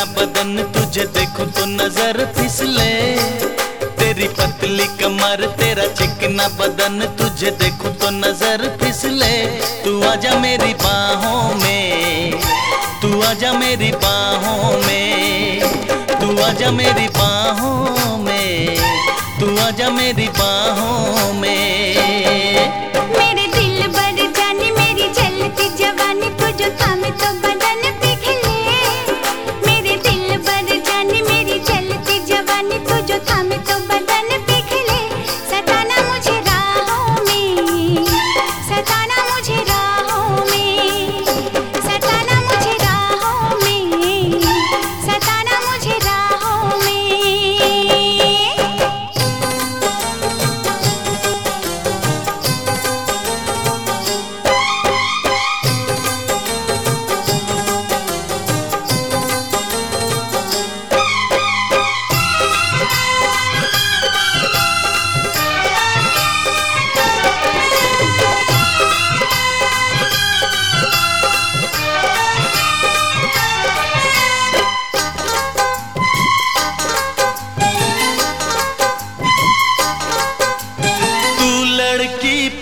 चिकना बदन तुझे देखूँ तो नज़र फिसले। तेरी पतली कमर, तेरा चिकना बदन तुझे देखूँ तो नज़र फिसले। तू आजा मेरी बाहों में, तू आजा मेरी बाहों में, तू आजा मेरी बाहों में, तू आजा मेरी बाहों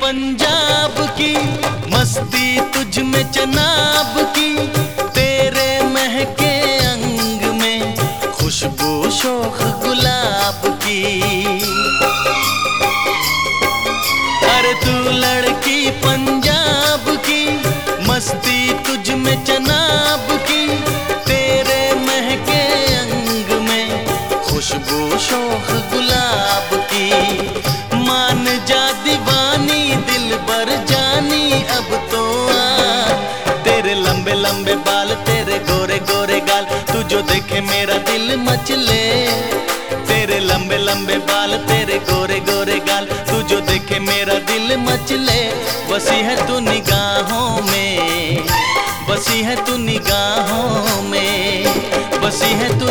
पंजाब की मस्ती तुझ में चनाब की देखे मेरा दिल मचले तेरे लंबे लंबे बाल, तेरे गोरे गोरे गाल, तू जो देखे मेरा दिल मचले बसी है तू निगाहों में, बसी है तू निगाहों में, बसी है तू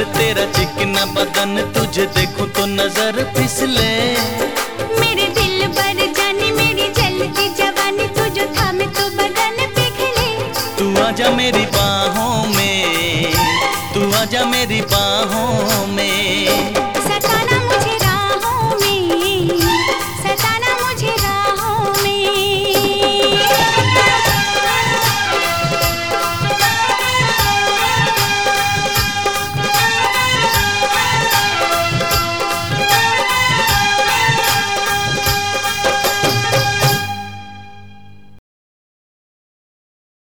कमर तेरा चिकना बदन तुझे देखूँ तो नज़र फिसले। मेरे दिल पर जाने मेरी जलती जवानी तू जो थामे तो बदन पिघले। तू आजा मेरी बाहों में तू आजा मेरी बाहों में।